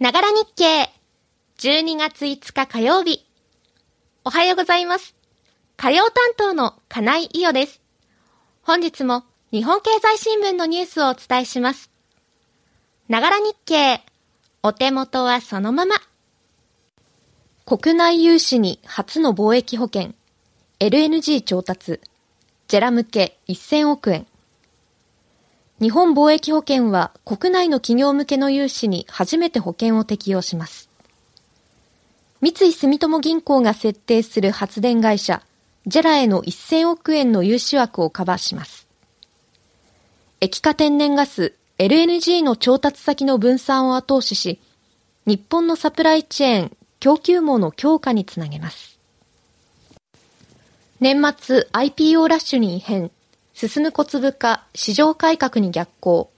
ながら日経。12月5日火曜日。おはようございます。火曜担当の金井伊代です。本日も日本経済新聞のニュースをお伝えします。ながら日経。お手元はそのまま。国内融資に初の貿易保険。LNG 調達。ジェラ向け1000億円。日本貿易保険は国内の企業向けの融資に初めて保険を適用します。三井住友銀行が設定する発電会社、ジェラへの1000億円の融資枠をカバーします。液化天然ガス、LNG の調達先の分散を後押しし、日本のサプライチェーン、供給網の強化につなげます。年末 IPO ラッシュに異変、進む小粒化、市場改革に逆行。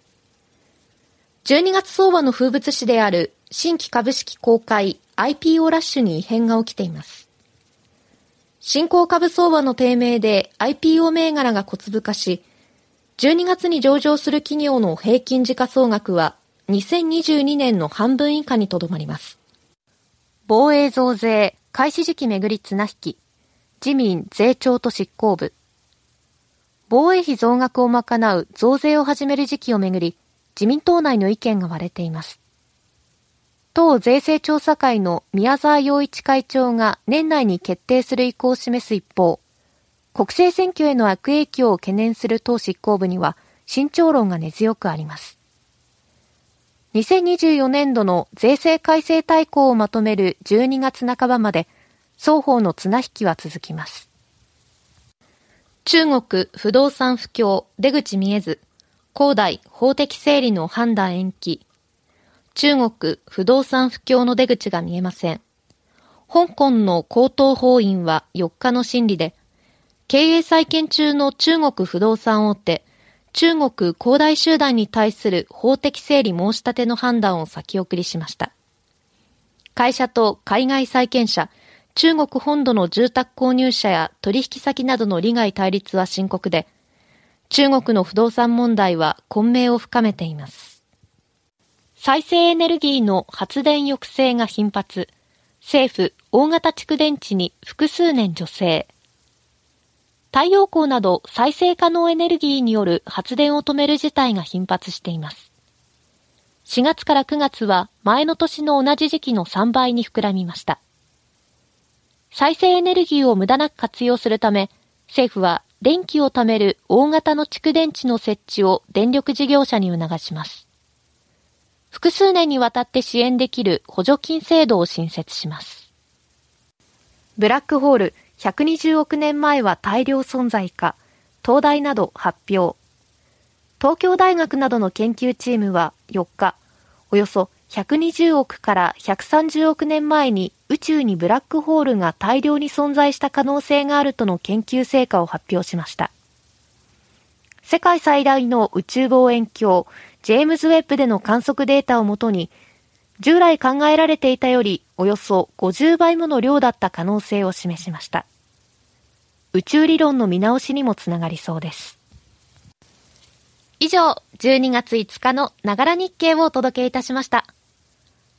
12月相場の風物詩である新規株式公開 IPO ラッシュに異変が起きています。新興株相場の低迷で IPO 銘柄が小粒化し、12月に上場する企業の平均時価総額は2022年の半分以下にとどまります。防衛増税、開始時期めぐり綱引き、自民税調と執行部。防衛費増額を賄う増税を始める時期をめぐり、自民党内の意見が割れています。党税制調査会の宮沢洋一会長が年内に決定する意向を示す一方、国政選挙への悪影響を懸念する党執行部には慎重論が根強くあります。2024年度の税制改正大綱をまとめる12月半ばまで、双方の綱引きは続きます。中国不動産不況出口見えず、恒大法的整理の判断延期。中国不動産不況の出口が見えません。香港の高等法院は4日の審理で、経営再建中の中国不動産大手、中国恒大集団に対する法的整理申し立ての判断を先送りしました。会社と海外債権者、中国本土の住宅購入者や取引先などの利害対立は深刻で、中国の不動産問題は混迷を深めています。再生エネルギーの発電抑制が頻発、政府大型蓄電池に複数年助成。太陽光など再生可能エネルギーによる発電を止める事態が頻発しています。4月から9月は前の年の同じ時期の3倍に膨らみました。再生エネルギーを無駄なく活用するため、政府は電気を貯める大型の蓄電池の設置を電力事業者に促します。複数年にわたって支援できる補助金制度を新設します。ブラックホール120億年前は大量存在か、東大など発表。東京大学などの研究チームは4日、およそ120億から130億年前に宇宙にブラックホールが大量に存在した可能性があるとの研究成果を発表しました。世界最大の宇宙望遠鏡、ジェームズ・ウェッブでの観測データをもとに、従来考えられていたよりおよそ50倍もの量だった可能性を示しました。宇宙理論の見直しにもつながりそうです。以上、12月5日のながら日経をお届けいたしました。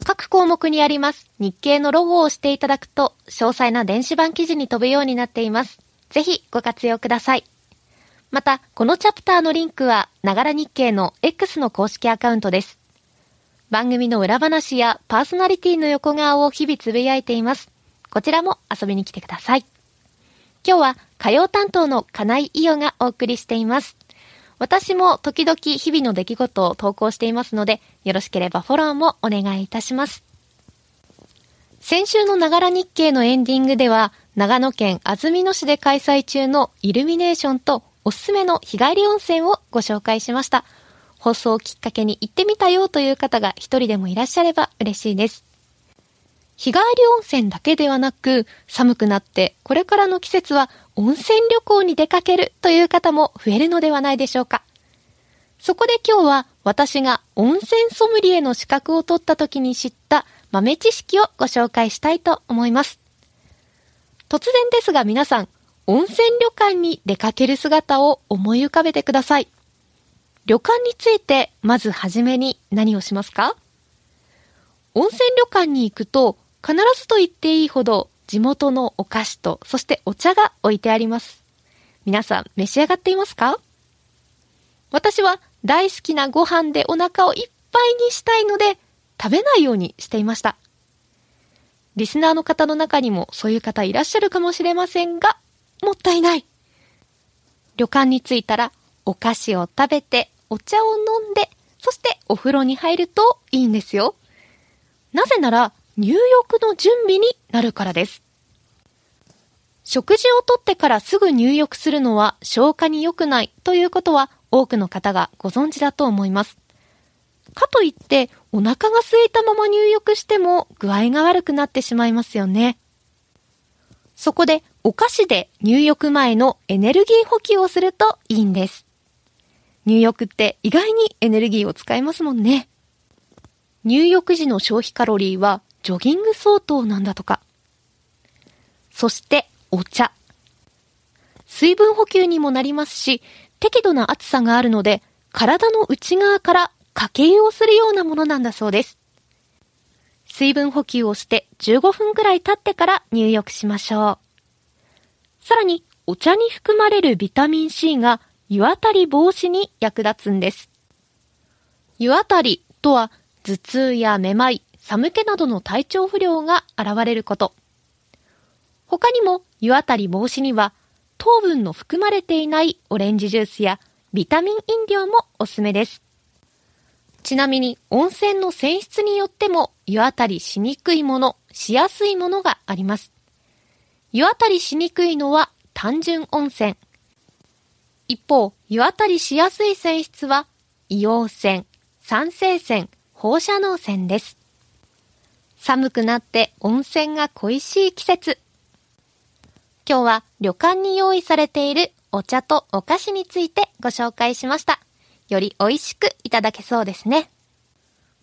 各項目にあります日経のロゴを押していただくと、詳細な電子版記事に飛ぶようになっています。ぜひご活用ください。また、このチャプターのリンクは、ながら日経の X の公式アカウントです。番組の裏話やパーソナリティの横顔を日々つぶやいています。こちらも遊びに来てください。今日は火曜担当の金井伊代がお送りしています。私も時々日々の出来事を投稿していますので、よろしければフォローもお願いいたします。先週のながら日経のエンディングでは、長野県安曇野市で開催中のイルミネーションとおすすめの日帰り温泉をご紹介しました。放送をきっかけに行ってみたよという方が一人でもいらっしゃれば嬉しいです。日帰り温泉だけではなく、寒くなってこれからの季節は温泉旅行に出かけるという方も増えるのではないでしょうか。そこで今日は私が温泉ソムリエの資格を取った時に知った豆知識をご紹介したいと思います。突然ですが皆さん、温泉旅館に出かける姿を思い浮かべてください。旅館についてまずはじめに何をしますか？温泉旅館に行くと必ずと言っていいほど地元のお菓子とそしてお茶が置いてあります。皆さん召し上がっていますか？私は大好きなご飯でお腹をいっぱいにしたいので食べないようにしていました。リスナーの方の中にもそういう方いらっしゃるかもしれませんが、もったいない。旅館に着いたらお菓子を食べてお茶を飲んで、そしてお風呂に入るといいんですよ。なぜなら入浴の準備になるからです。食事をとってからすぐ入浴するのは消化に良くないということは多くの方がご存知だと思います。かといってお腹が空いたまま入浴しても具合が悪くなってしまいますよね。そこでお菓子で入浴前のエネルギー補給をするといいんです。入浴って意外にエネルギーを使いますもんね。入浴時の消費カロリーはジョギング相当なんだとか。そしてお茶。水分補給にもなりますし、適度な暑さがあるので、体の内側からかけ湯をするようなものなんだそうです。水分補給をして15分くらい経ってから入浴しましょう。さらに、お茶に含まれるビタミン C が湯あたり防止に役立つんです。湯あたりとは頭痛やめまい、寒気などの体調不良が現れること。他にも湯あたり防止には糖分の含まれていないオレンジジュースやビタミン飲料もおすすめです。ちなみに温泉の泉質によっても湯あたりしにくいもの、しやすいものがあります。湯あたりしにくいのは単純温泉。一方、湯あたりしやすい泉質は硫黄泉、酸性泉、放射能泉です。寒くなって温泉が恋しい季節。今日は旅館に用意されているお茶とお菓子についてご紹介しました。より美味しくいただけそうですね。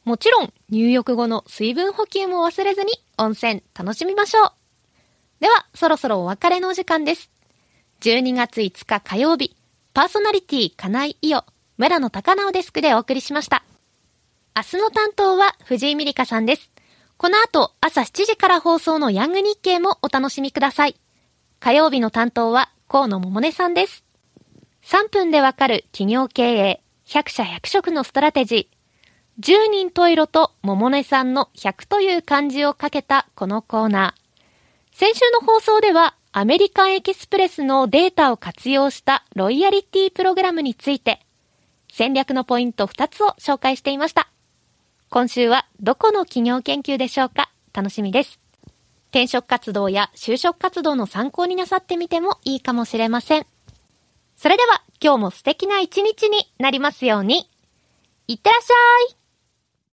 もちろん入浴後の水分補給も忘れずに温泉楽しみましょう。では、そろそろお別れのお時間です。12月5日火曜日、パーソナリティ金井伊代、村野高直デスクでお送りしました。明日の担当は藤井美里香さんです。この後朝7時から放送のヤング日経もお楽しみください。火曜日の担当は河野桃音さんです。3分でわかる企業経営、100社100色のストラテジー。10人トイロと桃音さんの100という漢字をかけたこのコーナー。先週の放送ではアメリカンエキスプレスのデータを活用したロイヤリティプログラムについて戦略のポイント2つを紹介していました。今週はどこの企業研究でしょうか？楽しみです。転職活動や就職活動の参考になさってみてもいいかもしれません。それでは今日も素敵な一日になりますように。いってらっしゃい